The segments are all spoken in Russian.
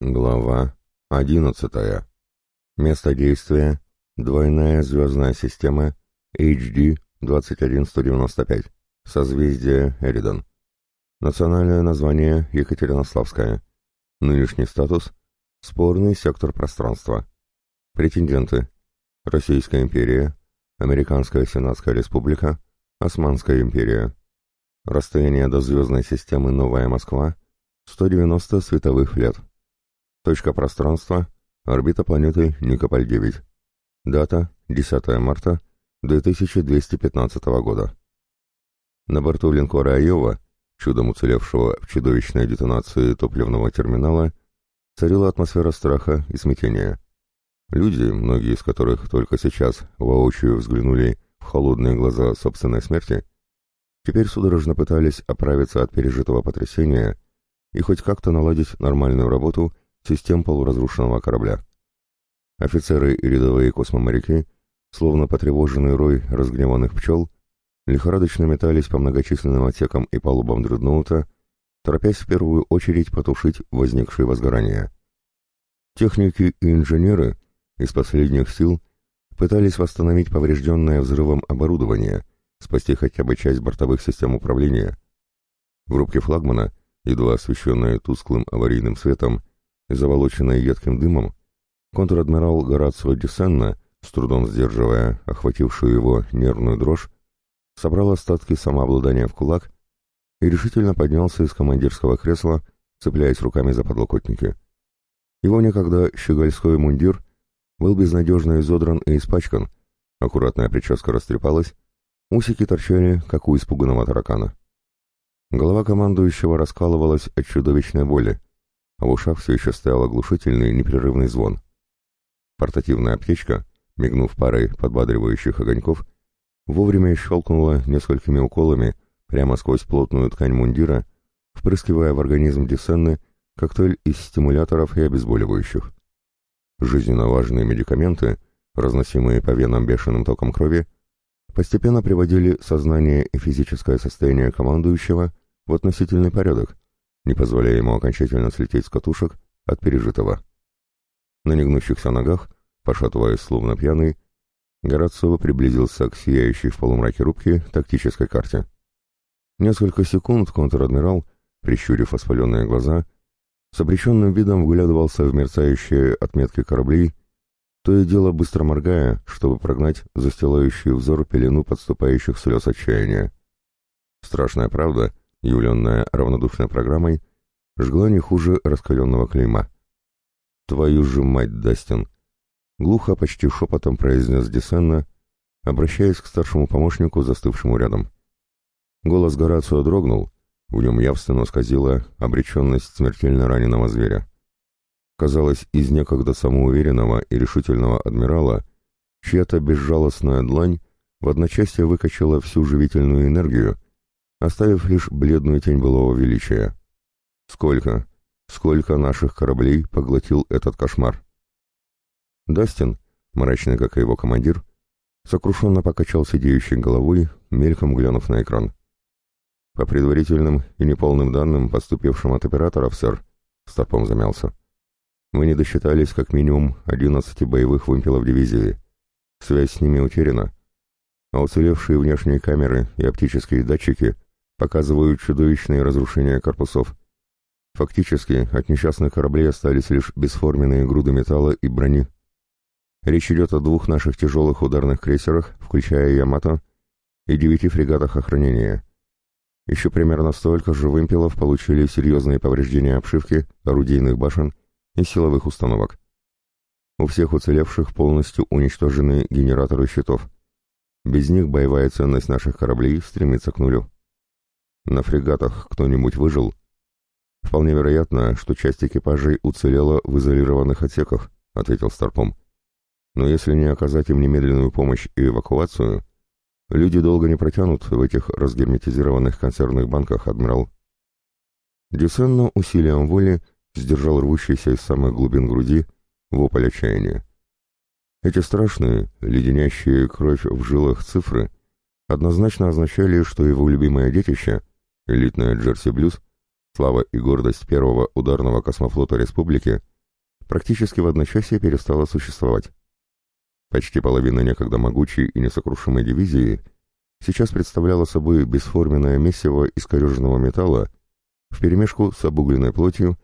Глава 11. Место действия. Двойная звездная система HD 21195. Созвездие Эридон. Национальное название Екатеринославская. Нынешний статус – спорный сектор пространства. Претенденты – Российская империя, Американская Сенатская Республика, Османская империя. Расстояние до звездной системы Новая Москва – 190 световых лет. Точка пространства – орбита планеты Никополь-9. Дата – 10 марта 2215 года. На борту линкора «Айова», чудом уцелевшего в чудовищной детонации топливного терминала, царила атмосфера страха и смятения. Люди, многие из которых только сейчас воочию взглянули в холодные глаза собственной смерти, теперь судорожно пытались оправиться от пережитого потрясения и хоть как-то наладить нормальную работу систем полуразрушенного корабля. Офицеры и рядовые космоморяки, словно потревоженный рой разгневанных пчел, лихорадочно метались по многочисленным отсекам и палубам дредноута, торопясь в первую очередь потушить возникшие возгорания. Техники и инженеры из последних сил пытались восстановить поврежденное взрывом оборудование, спасти хотя бы часть бортовых систем управления. В рубке флагмана, едва освещенной тусклым аварийным светом, заволоченной едким дымом, контр-адмирал Горацио Десенна, с трудом сдерживая охватившую его нервную дрожь, собрал остатки самообладания в кулак и решительно поднялся из командирского кресла, цепляясь руками за подлокотники. Его некогда щегольской мундир был безнадежно изодран и испачкан, аккуратная прическа растрепалась, усики торчали, как у испуганного таракана. Голова командующего раскалывалась от чудовищной боли, в ушах все еще стоял оглушительный непрерывный звон. Портативная аптечка, мигнув парой подбадривающих огоньков, вовремя щелкнула несколькими уколами прямо сквозь плотную ткань мундира, впрыскивая в организм Десенны коктейль из стимуляторов и обезболивающих. Жизненно важные медикаменты, разносимые по венам бешеным током крови, постепенно приводили сознание и физическое состояние командующего в относительный порядок, не позволяя ему окончательно слететь с катушек от пережитого. На негнущихся ногах, пошатываясь словно пьяный, Горацио приблизился к сияющей в полумраке рубке тактической карте. Несколько секунд контр-адмирал, прищурив воспаленные глаза, с обреченным видом вглядывался в мерцающие отметки кораблей, то и дело быстро моргая, чтобы прогнать застилающий взор пелену подступающих слез отчаяния. Страшная правда — явленная равнодушной программой, жгла не хуже раскаленного клейма. «Твою же мать, Дастин!» Глухо, почти шепотом произнес Десенна, обращаясь к старшему помощнику, застывшему рядом. Голос Горацио дрогнул, в нем явственно сказила обреченность смертельно раненого зверя. Казалось, из некогда самоуверенного и решительного адмирала чья-то безжалостная длань в одночасье выкачала всю живительную энергию, оставив лишь бледную тень былого величия. Сколько, сколько наших кораблей поглотил этот кошмар? Дастин, мрачный как и его командир, сокрушенно покачал сидеющей головой, мельком глянув на экран. По предварительным и неполным данным, поступившим от операторов, сэр, Старпом замялся. Мы не досчитались как минимум 11 боевых вымпелов дивизии. Связь с ними утеряна, а уцелевшие внешние камеры и оптические датчики показывают чудовищные разрушения корпусов. Фактически, от несчастных кораблей остались лишь бесформенные груды металла и брони. Речь идет о двух наших тяжелых ударных крейсерах, включая «Ямато», и девяти фрегатах охранения. Еще примерно столько же вымпелов получили серьезные повреждения обшивки, орудийных башен и силовых установок. У всех уцелевших полностью уничтожены генераторы щитов. Без них боевая ценность наших кораблей стремится к нулю. На фрегатах кто-нибудь выжил? Вполне вероятно, что часть экипажей уцелела в изолированных отсеках, ответил Старпом. Но если не оказать им немедленную помощь и эвакуацию, люди долго не протянут в этих разгерметизированных консервных банках, адмирал. Дюсенно усилием воли сдержал рвущийся из самых глубин груди вопль отчаяния. Эти страшные, леденящие кровь в жилах цифры однозначно означали, что его любимое детище элитная Джерси Блюз, слава и гордость первого ударного космофлота республики, практически в одночасье перестала существовать. Почти половина некогда могучей и несокрушимой дивизии сейчас представляла собой бесформенное месиво искореженного металла вперемешку с обугленной плотью,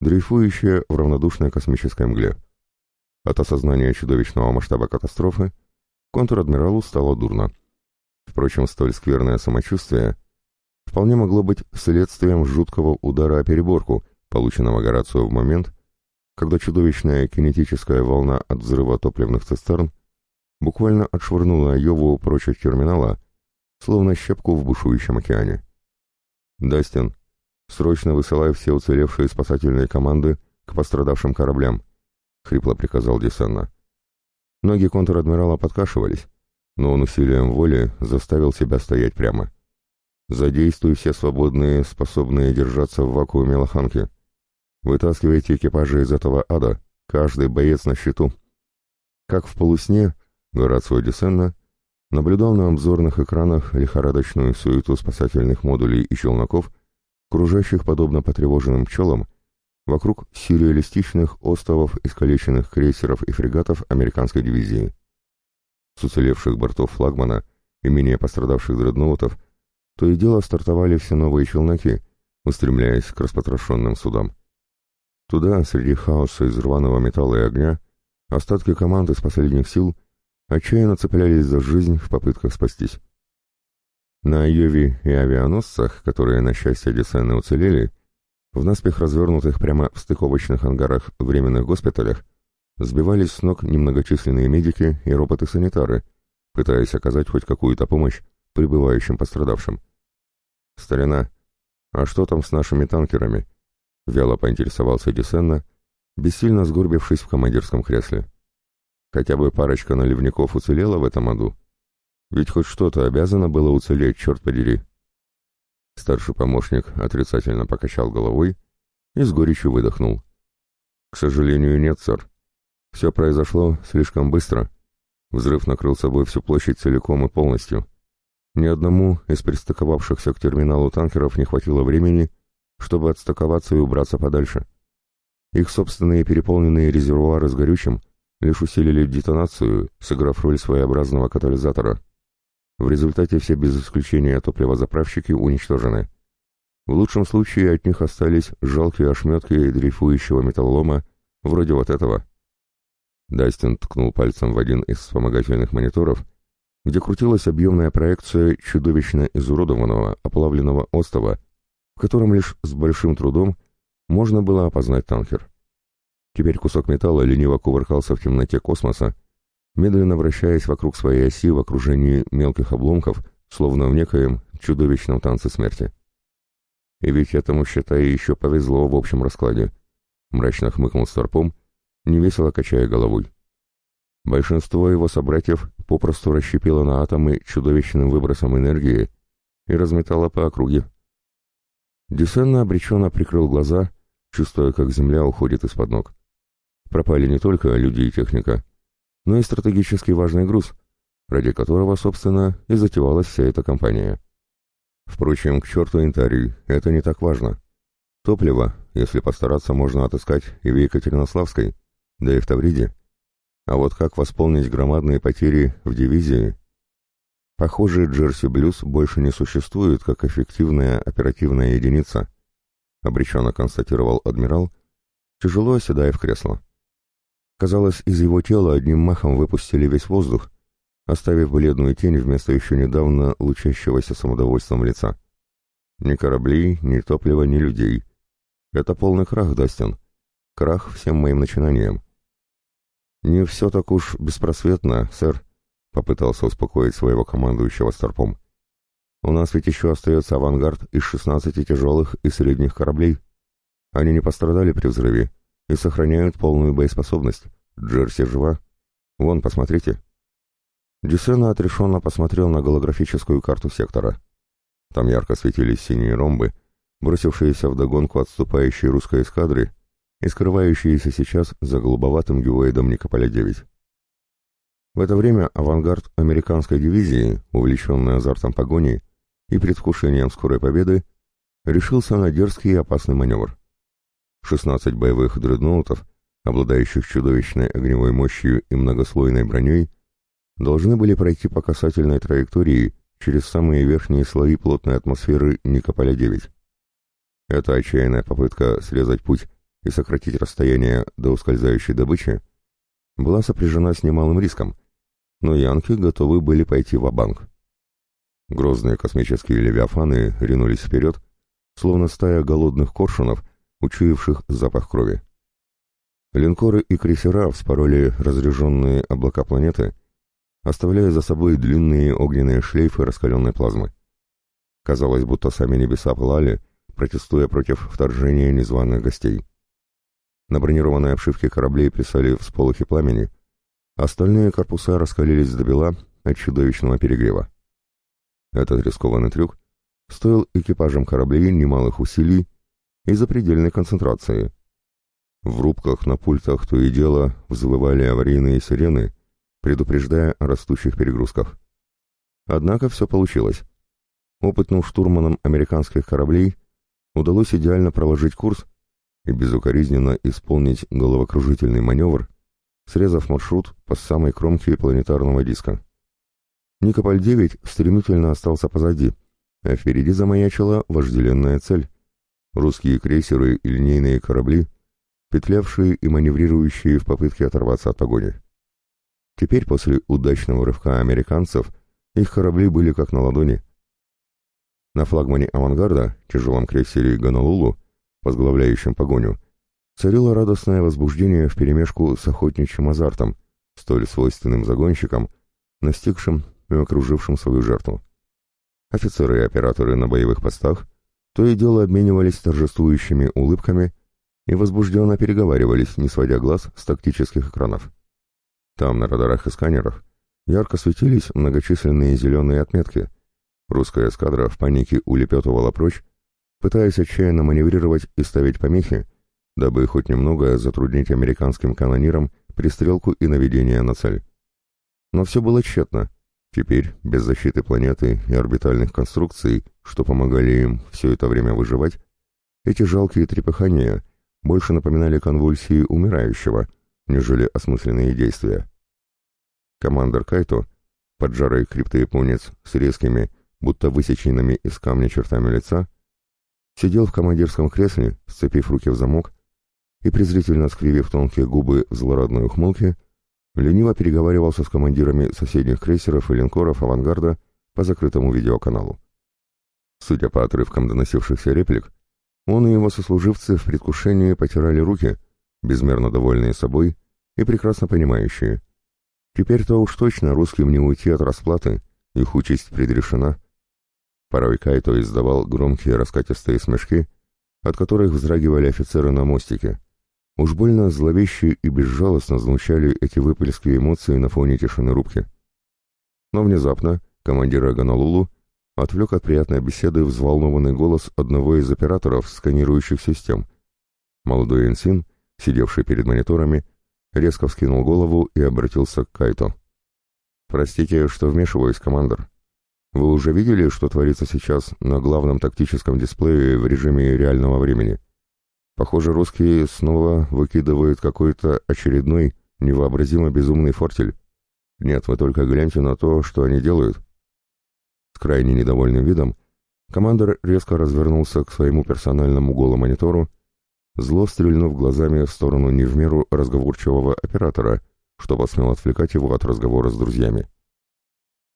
дрейфующее в равнодушной космической мгле. От осознания чудовищного масштаба катастрофы контр-адмиралу стало дурно. Впрочем, столь скверное самочувствие вполне могло быть следствием жуткого удара о переборку, полученного Горацио в момент, когда чудовищная кинетическая волна от взрыва топливных цистерн буквально отшвырнула Йову прочь от терминала, словно щепку в бушующем океане. «Дастин, срочно высылай все уцелевшие спасательные команды к пострадавшим кораблям», — хрипло приказал Десенна. Ноги контр-адмирала подкашивались, но он усилием воли заставил себя стоять прямо. «Задействуй все свободные, способные держаться в вакууме лоханки. Вытаскивайте экипажи из этого ада, каждый боец на счету». Как в полусне, Горацио Десенна наблюдал на обзорных экранах лихорадочную суету спасательных модулей и челноков, кружащих подобно потревоженным пчелам, вокруг сюрреалистичных островов искалеченных крейсеров и фрегатов американской дивизии. С уцелевших бортов флагмана и менее пострадавших дредноутов то и дело стартовали все новые челноки, устремляясь к распотрошенным судам. Туда, среди хаоса из рваного металла и огня, остатки команд из последних сил отчаянно цеплялись за жизнь в попытках спастись. На Айове и авианосцах, которые, на счастье Десены, уцелели, в наспех развернутых прямо в стыковочных ангарах временных госпиталях, сбивались с ног немногочисленные медики и роботы-санитары, пытаясь оказать хоть какую-то помощь прибывающим пострадавшим. «Старина, а что там с нашими танкерами?» — вяло поинтересовался Десенна, бессильно сгорбившись в командирском кресле. «Хотя бы парочка наливников уцелела в этом аду. Ведь хоть что-то обязано было уцелеть, черт подери». Старший помощник отрицательно покачал головой и с горечью выдохнул. «К сожалению, нет, сэр. Все произошло слишком быстро. Взрыв накрыл собой всю площадь целиком и полностью. Ни одному из пристыковавшихся к терминалу танкеров не хватило времени, чтобы отстыковаться и убраться подальше. Их собственные переполненные резервуары с горючим лишь усилили детонацию, сыграв роль своеобразного катализатора. В результате все без исключения топливозаправщики уничтожены. В лучшем случае от них остались жалкие ошметки дрейфующего металлома, вроде вот этого. Дастин ткнул пальцем в один из вспомогательных мониторов, где крутилась объемная проекция чудовищно изуродованного, оплавленного остова, в котором лишь с большим трудом можно было опознать танкер. Теперь кусок металла лениво кувыркался в темноте космоса, медленно вращаясь вокруг своей оси в окружении мелких обломков, словно в некоем чудовищном танце смерти. И ведь этому, считай, еще повезло в общем раскладе. Мрачно хмыкнул Старпом, невесело качая головой. Большинство его собратьев попросту расщепило на атомы чудовищным выбросом энергии и разметало по округе. Десенна обреченно прикрыл глаза, чувствуя, как земля уходит из-под ног. Пропали не только люди и техника, но и стратегически важный груз, ради которого, собственно, и затевалась вся эта компания. Впрочем, к черту Интарий, это не так важно. Топливо, если постараться, можно отыскать и в Екатеринославской, да и в Тавриде. А вот как восполнить громадные потери в дивизии? Похоже, Джерси Блюз больше не существует как эффективная оперативная единица, обреченно констатировал адмирал, тяжело оседая в кресло. Казалось, из его тела одним махом выпустили весь воздух, оставив бледную тень вместо еще недавно лучащегося самодовольством лица. Ни кораблей, ни топлива, ни людей. Это полный крах, Дастин. Крах всем моим начинаниям. «Не все так уж беспросветно, сэр», — попытался успокоить своего командующего Старпом. «У нас ведь еще остается авангард из шестнадцати тяжелых и средних кораблей. Они не пострадали при взрыве и сохраняют полную боеспособность. Джерси жива. Вон, посмотрите». Дюсена отрешенно посмотрел на голографическую карту сектора. Там ярко светились синие ромбы, бросившиеся вдогонку отступающей русской эскадры и скрывающиеся сейчас за голубоватым гювейдом Никополя-9. В это время авангард американской дивизии, увлеченный азартом погони и предвкушением скорой победы, решился на дерзкий и опасный маневр. 16 боевых дредноутов обладающих чудовищной огневой мощью и многослойной броней, должны были пройти по касательной траектории через самые верхние слои плотной атмосферы Никополя-9. Эта отчаянная попытка срезать путь и сократить расстояние до ускользающей добычи была сопряжена с немалым риском, но янки готовы были пойти в банк Грозные космические левиафаны ринулись вперед, словно стая голодных коршунов, учуявших запах крови. Линкоры и крейсера вспороли разряженные облака планеты, оставляя за собой длинные огненные шлейфы раскаленной плазмы. Казалось, будто сами небеса пылали, протестуя против вторжения незваных гостей. На бронированной обшивке кораблей писали всполохи пламени, остальные корпуса раскалились до бела от чудовищного перегрева. Этот рискованный трюк стоил экипажам кораблей немалых усилий и запредельной концентрации. В рубках на пультах то и дело взвывали аварийные сирены, предупреждая о растущих перегрузках. Однако все получилось. Опытным штурманам американских кораблей удалось идеально проложить курс и безукоризненно исполнить головокружительный маневр, срезав маршрут по самой кромке планетарного диска. Никополь-9 стремительно остался позади, а впереди замаячила вожделенная цель — русские крейсеры и линейные корабли, петлявшие и маневрирующие в попытке оторваться от погони. Теперь, после удачного рывка американцев, их корабли были как на ладони. На флагмане «Авангарда», тяжелом крейсере «Гонолулу», возглавляющем погоню, царило радостное возбуждение вперемешку с охотничьим азартом, столь свойственным загонщикам, настигшим и окружившим свою жертву. Офицеры и операторы на боевых постах то и дело обменивались торжествующими улыбками и возбужденно переговаривались, не сводя глаз с тактических экранов. Там, на радарах и сканерах, ярко светились многочисленные зеленые отметки. Русская эскадра в панике улепетывала прочь, пытаясь отчаянно маневрировать и ставить помехи, дабы хоть немного затруднить американским канонирам пристрелку и наведение на цель. Но все было тщетно. Теперь, без защиты планеты и орбитальных конструкций, что помогали им все это время выживать, эти жалкие трепыхания больше напоминали конвульсии умирающего, нежели осмысленные действия. Командор Кайто, поджарый криптояпонец с резкими, будто высеченными из камня чертами лица, сидел в командирском кресле, сцепив руки в замок и, презрительно скривив тонкие губы в злорадной ухмылке, лениво переговаривался с командирами соседних крейсеров и линкоров «Авангарда» по закрытому видеоканалу. Судя по отрывкам доносившихся реплик, он и его сослуживцы в предвкушении потирали руки, безмерно довольные собой и прекрасно понимающие. Теперь-то уж точно русским не уйти от расплаты, их участь предрешена. Порой Кайто издавал громкие раскатистые смешки, от которых вздрагивали офицеры на мостике, Уж больно зловеще и безжалостно звучали эти выплески эмоций на фоне тишины рубки. Но внезапно командира Ганалулу отвлек от приятной беседы взволнованный голос одного из операторов сканирующих систем. Молодой Энсин, сидевший перед мониторами, резко вскинул голову и обратился к Кайто. «Простите, что вмешиваюсь, командор. Вы уже видели, что творится сейчас на главном тактическом дисплее в режиме реального времени?» Похоже, русские снова выкидывают какой-то очередной, невообразимо безумный фортель. Нет, вы только гляньте на то, что они делают. С крайне недовольным видом командор резко развернулся к своему персональному голомонитору, зло стрельнув глазами в сторону не в меру разговорчивого оператора, что посмел отвлекать его от разговора с друзьями.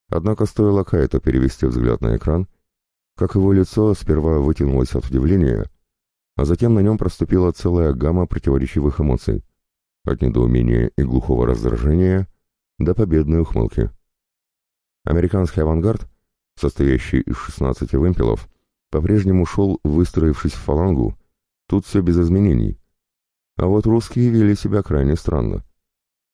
Однако стоило Кайто перевести взгляд на экран, как его лицо сперва вытянулось от удивления, а затем на нем проступила целая гамма противоречивых эмоций, от недоумения и глухого раздражения до победной ухмылки. Американский авангард, состоящий из 16 вымпелов, по-прежнему шел, выстроившись в фалангу, тут все без изменений. А вот русские вели себя крайне странно.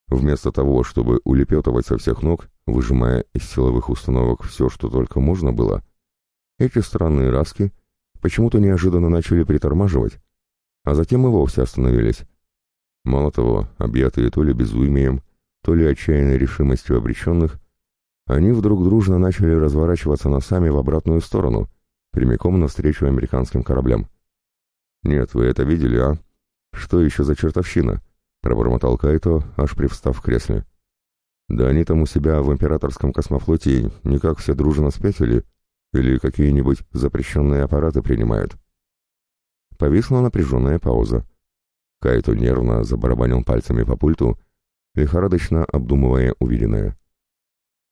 Вместо того, чтобы улепетывать со всех ног, выжимая из силовых установок все, что только можно было, эти странные раски почему-то неожиданно начали притормаживать, а затем и вовсе остановились. Мало того, объятые то ли безумием, то ли отчаянной решимостью обреченных, они вдруг дружно начали разворачиваться носами в обратную сторону, прямиком навстречу американским кораблям. «Нет, вы это видели, а? Что еще за чертовщина? Пробормотал Кайто, аж привстав в кресле. Да они там у себя в императорском космофлоте никак все дружно спятили или какие-нибудь запрещенные аппараты принимают. Повисла напряженная пауза. Кайто нервно забарабанил пальцами по пульту, лихорадочно обдумывая увиденное.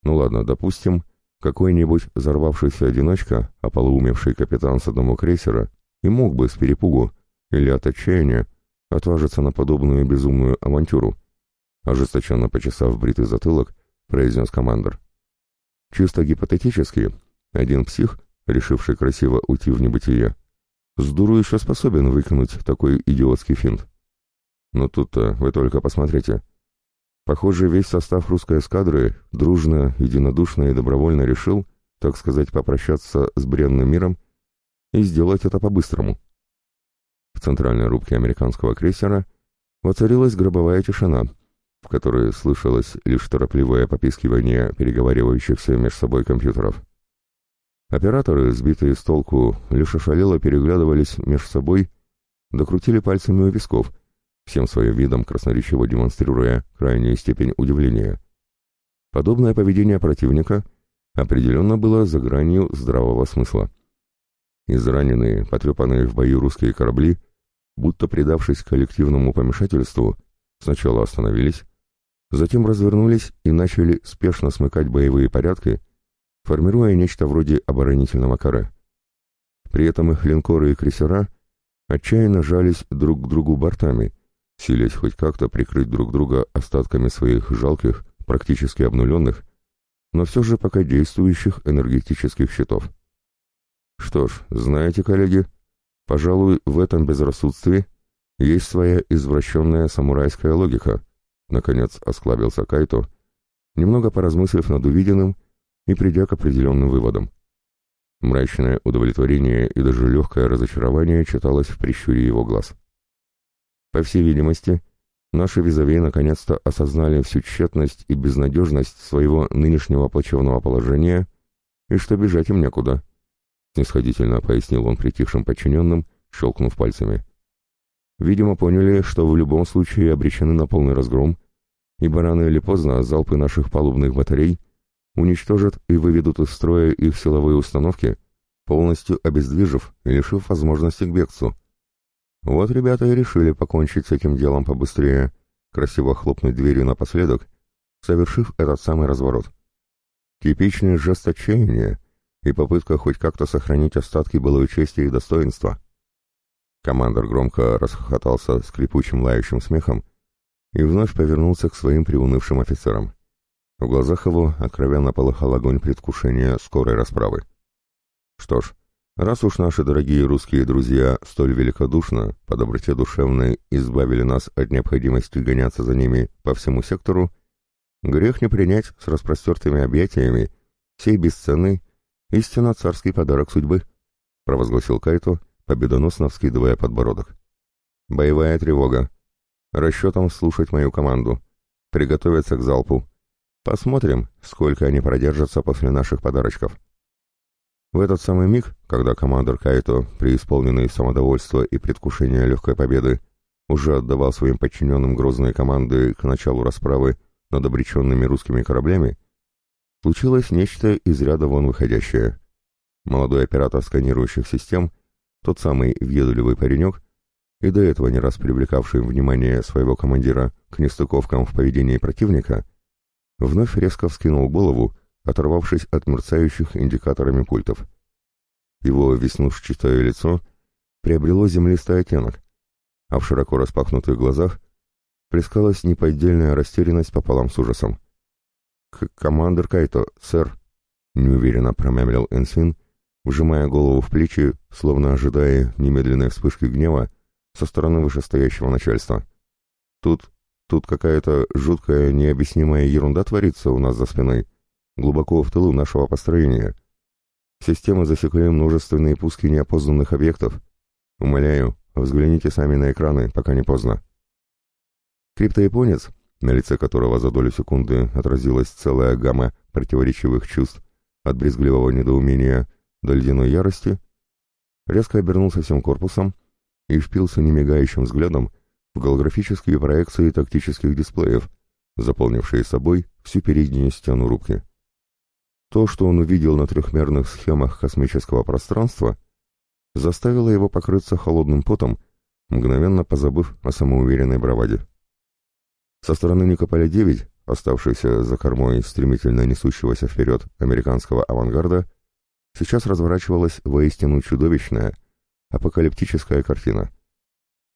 Ну ладно, допустим, какой-нибудь взорвавшийся одиночка, ополоумевший капитан с одного крейсера, и мог бы с перепугу или от отчаяния отважиться на подобную безумную авантюру. Ожесточенно почесав бритый затылок, произнес командор. Чисто гипотетически, один псих, решивший красиво уйти в небытие, с дуру еще способен выкинуть такой идиотский финт. Но тут-то вы только посмотрите. Похоже, весь состав русской эскадры дружно, единодушно и добровольно решил, так сказать, попрощаться с бренным миром и сделать это по-быстрому. В центральной рубке американского крейсера воцарилась гробовая тишина, в которой слышалось лишь торопливое попискивание переговаривающихся между собой компьютеров. Операторы, сбитые с толку, лишь ошалело переглядывались между собой, докрутили пальцами у висков, всем своим видом красноречиво демонстрируя крайнюю степень удивления. Подобное поведение противника определенно было за гранью здравого смысла. Израненные, потрепанные в бою русские корабли, будто предавшись коллективному помешательству, сначала остановились, затем развернулись и начали спешно смыкать боевые порядки, формируя нечто вроде оборонительного каре. При этом их линкоры и крейсера отчаянно жались друг к другу бортами, силясь хоть как-то прикрыть друг друга остатками своих жалких, практически обнуленных, но все же пока действующих энергетических щитов. Что ж, знаете, коллеги, пожалуй, в этом безрассудстве есть своя извращенная самурайская логика, наконец осклабился Кайто, немного поразмыслив над увиденным и придя к определенным выводам. Мрачное удовлетворение и даже легкое разочарование читалось в прищуре его глаз. По всей видимости, наши визави наконец-то осознали всю тщетность и безнадежность своего нынешнего плачевного положения и что бежать им некуда. — снисходительно пояснил он притихшим подчиненным, щелкнув пальцами. «Видимо, поняли, что в любом случае обречены на полный разгром, ибо рано или поздно залпы наших палубных батарей уничтожат и выведут из строя их силовые установки, полностью обездвижив и лишив возможности к бегству. Вот ребята и решили покончить с этим делом побыстрее, красиво хлопнуть дверью напоследок, совершив этот самый разворот. Типичный жест отчаяния — и попытка хоть как-то сохранить остатки былой чести и достоинства. Командор громко расхохотался скрипучим лающим смехом и вновь повернулся к своим приунывшим офицерам. В глазах его откровенно полыхал огонь предвкушения скорой расправы. Что ж, раз уж наши дорогие русские друзья столь великодушно, по доброте душевной, избавили нас от необходимости гоняться за ними по всему сектору, грех не принять с распростертыми объятиями сей бесценный «Истинно царский подарок судьбы», — провозгласил Кайто, победоносно вскидывая подбородок. «Боевая тревога. Расчетом слушать мою команду. Приготовиться к залпу. Посмотрим, сколько они продержатся после наших подарочков». В этот самый миг, когда командор Кайто, преисполненный самодовольства и предвкушения легкой победы, уже отдавал своим подчиненным грозные команды к началу расправы над обреченными русскими кораблями, случилось нечто из ряда вон выходящее. Молодой оператор сканирующих систем, тот самый въедливый паренек, и до этого не раз привлекавший внимание своего командира к нестыковкам в поведении противника, вновь резко вскинул голову, оторвавшись от мерцающих индикаторами пультов. Его веснушчатое лицо приобрело землистый оттенок, а в широко распахнутых глазах плескалась неподдельная растерянность пополам с ужасом. «Командор Кайто, сэр», — неуверенно промямлил Энсин, вжимая голову в плечи, словно ожидая немедленной вспышки гнева со стороны вышестоящего начальства. «Тут... тут какая-то жуткая, необъяснимая ерунда творится у нас за спиной, глубоко в тылу нашего построения. Системы засекли множественные пуски неопознанных объектов. Умоляю, взгляните сами на экраны, пока не поздно». Криптояпонец, на лице которого за долю секунды отразилась целая гамма противоречивых чувств, от брезгливого недоумения до ледяной ярости, резко обернулся всем корпусом и впился немигающим взглядом в голографические проекции тактических дисплеев, заполнившие собой всю переднюю стену рубки. То, что он увидел на трехмерных схемах космического пространства, заставило его покрыться холодным потом, мгновенно позабыв о самоуверенной браваде. Со стороны Никополя-9, оставшейся за кормой стремительно несущегося вперед американского авангарда, сейчас разворачивалась воистину чудовищная, апокалиптическая картина.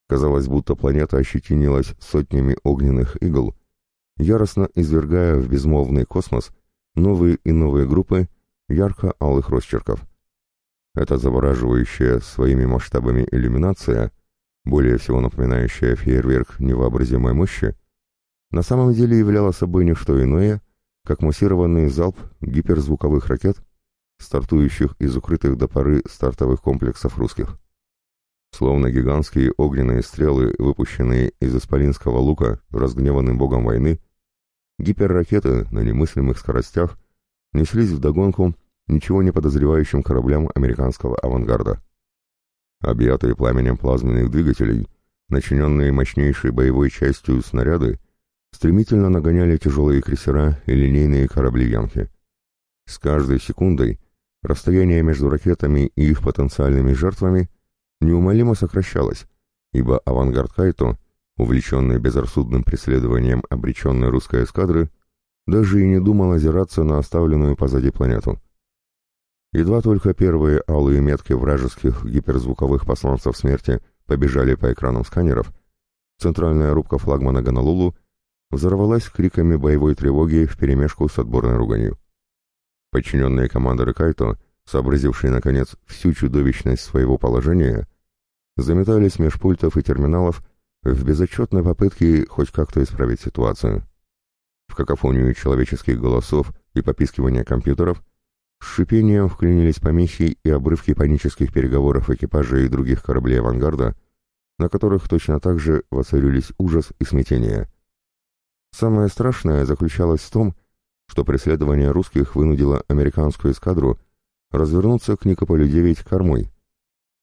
Казалось, будто планета ощетинилась сотнями огненных игл, яростно извергая в безмолвный космос новые и новые группы ярко-алых росчерков. Эта завораживающая своими масштабами иллюминация, более всего напоминающая фейерверк невообразимой мощи, на самом деле являла собой не что иное, как массированный залп гиперзвуковых ракет, стартующих из укрытых до поры стартовых комплексов русских. Словно гигантские огненные стрелы, выпущенные из исполинского лука разгневанным богом войны, гиперракеты на немыслимых скоростях неслись вдогонку ничего не подозревающим кораблям американского авангарда. Объятые пламенем плазменных двигателей, начиненные мощнейшей боевой частью снаряды, стремительно нагоняли тяжелые крейсера и линейные корабли Янки. С каждой секундой расстояние между ракетами и их потенциальными жертвами неумолимо сокращалось, ибо авангард Кайто, увлеченный безрассудным преследованием обреченной русской эскадры, даже и не думал озираться на оставленную позади планету. Едва только первые алые метки вражеских гиперзвуковых посланцев смерти побежали по экранам сканеров, центральная рубка флагмана Гонолулу взорвалась криками боевой тревоги вперемешку с отборной руганью. Подчиненные командоры Кайто, сообразившие, наконец, всю чудовищность своего положения, заметались меж пультов и терминалов в безотчетной попытке хоть как-то исправить ситуацию. В какофонию человеческих голосов и попискивания компьютеров с шипением вклинились помехи и обрывки панических переговоров экипажа и других кораблей авангарда, на которых точно так же воцарились ужас и смятение. Самое страшное заключалось в том, что преследование русских вынудило американскую эскадру развернуться к Никополю-9 кормой.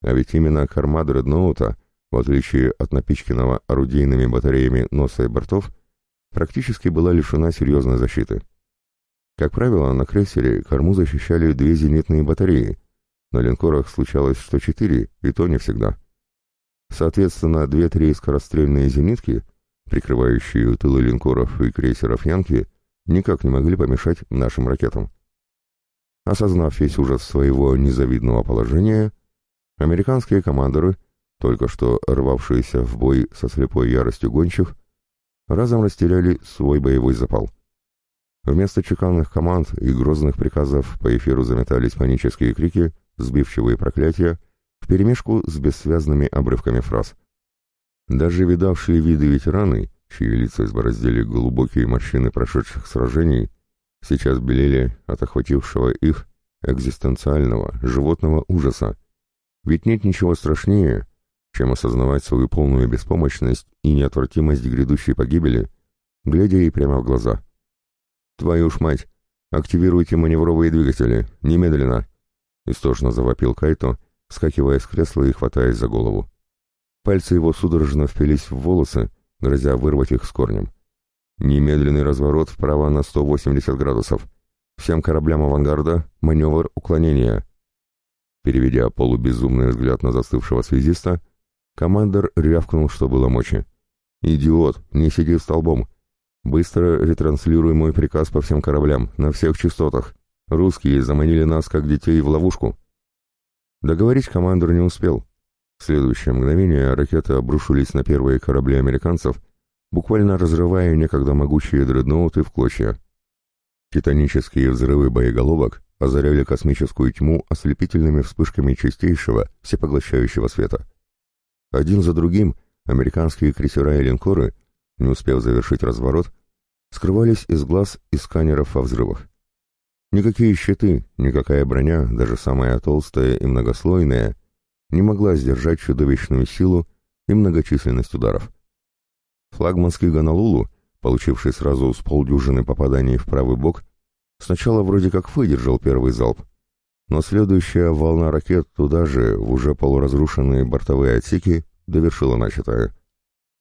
А ведь именно корма дредноута, в отличие от напичканного орудийными батареями носа и бортов, практически была лишена серьезной защиты. Как правило, на крейсере корму защищали две зенитные батареи, на линкорах случалось, что четыре, и то не всегда. Соответственно, две-три скорострельные зенитки прикрывающие тылы линкоров и крейсеров Янки, никак не могли помешать нашим ракетам. Осознав весь ужас своего незавидного положения, американские командоры, только что рвавшиеся в бой со слепой яростью гончих, разом растеряли свой боевой запал. Вместо чеканных команд и грозных приказов по эфиру заметались панические крики, сбивчивые проклятия, вперемешку с бессвязными обрывками фраз. Даже видавшие виды ветераны, чьи лица избороздили глубокие морщины прошедших сражений, сейчас белели от охватившего их экзистенциального, животного ужаса. Ведь нет ничего страшнее, чем осознавать свою полную беспомощность и неотвратимость грядущей погибели, глядя ей прямо в глаза. «Твою ж мать! Активируйте маневровые двигатели! Немедленно!» Истошно завопил Кайто, скакивая с кресла и хватаясь за голову. Пальцы его судорожно впились в волосы, грозя вырвать их с корнем. Немедленный разворот вправо на 180 градусов. Всем кораблям авангарда маневр уклонения. Переведя полубезумный взгляд на застывшего связиста, командор рявкнул, что было мочи. «Идиот, не сиди столбом. Быстро ретранслируй мой приказ по всем кораблям, на всех частотах. Русские заманили нас, как детей, в ловушку». Договорить командор не успел. В следующее мгновение ракеты обрушились на первые корабли американцев, буквально разрывая некогда могучие дредноуты в клочья. Титанические взрывы боеголовок озаряли космическую тьму ослепительными вспышками чистейшего, всепоглощающего света. Один за другим американские крейсера и линкоры, не успев завершить разворот, скрывались из глаз и сканеров во взрывах. Никакие щиты, никакая броня, даже самая толстая и многослойная, не могла сдержать чудовищную силу и многочисленность ударов. Флагманский Гонолулу, получивший сразу с полдюжины попаданий в правый бок, сначала вроде как выдержал первый залп, но следующая волна ракет туда же, в уже полуразрушенные бортовые отсеки, довершила начатое.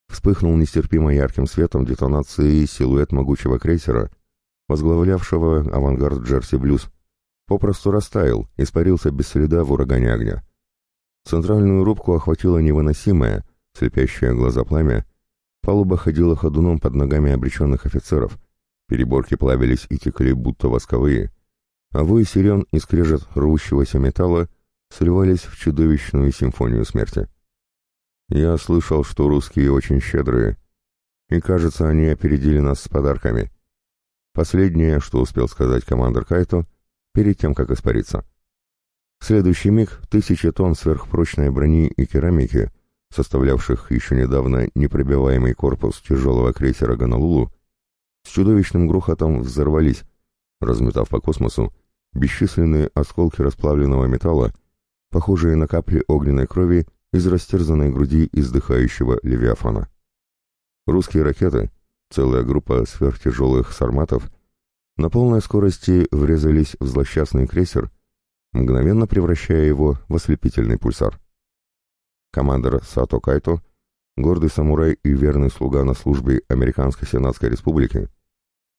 вспыхнул нестерпимо ярким светом детонации силуэт могучего крейсера, возглавлявшего авангард Джерси Блюз, попросту растаял, испарился без следа в урагане огня. Центральную рубку охватило невыносимое, слепящее глаза пламя, палуба ходила ходуном под ногами обреченных офицеров, переборки плавились и текли будто восковые, а вой сирен и скрежет рвущегося металла сливались в чудовищную симфонию смерти. Я слышал, что русские очень щедрые, и, кажется, они опередили нас с подарками. Последнее, что успел сказать командир Кайто, перед тем, как испариться. В следующий миг тысячи тонн сверхпрочной брони и керамики, составлявших еще недавно непробиваемый корпус тяжелого крейсера «Гонолулу», с чудовищным грохотом взорвались, разметав по космосу бесчисленные осколки расплавленного металла, похожие на капли огненной крови из растерзанной груди издыхающего Левиафана. Русские ракеты, целая группа сверхтяжелых сарматов, на полной скорости врезались в злосчастный крейсер, мгновенно превращая его в ослепительный пульсар. Командор Сато Кайто, гордый самурай и верный слуга на службе Американской Сенатской Республики,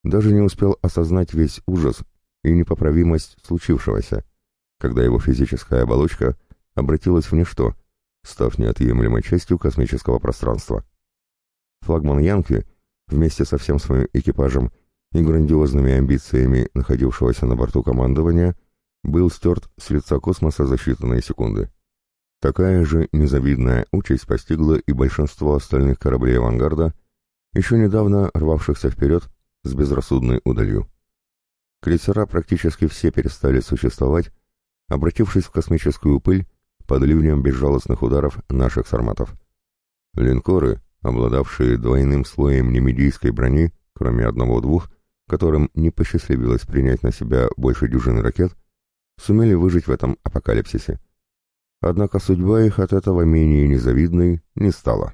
даже не успел осознать весь ужас и непоправимость случившегося, когда его физическая оболочка обратилась в ничто, став неотъемлемой частью космического пространства. Флагман Янки, вместе со всем своим экипажем и грандиозными амбициями находившегося на борту командования, был стерт с лица космоса за считанные секунды. Такая же незавидная участь постигла и большинство остальных кораблей авангарда, еще недавно рвавшихся вперед с безрассудной удалью. Крейсера практически все перестали существовать, обратившись в космическую пыль под ливнем безжалостных ударов наших сарматов. Линкоры, обладавшие двойным слоем немедийской брони, кроме одного-двух, которым не посчастливилось принять на себя больше дюжины ракет, сумели выжить в этом апокалипсисе. Однако судьба их от этого менее незавидной не стала.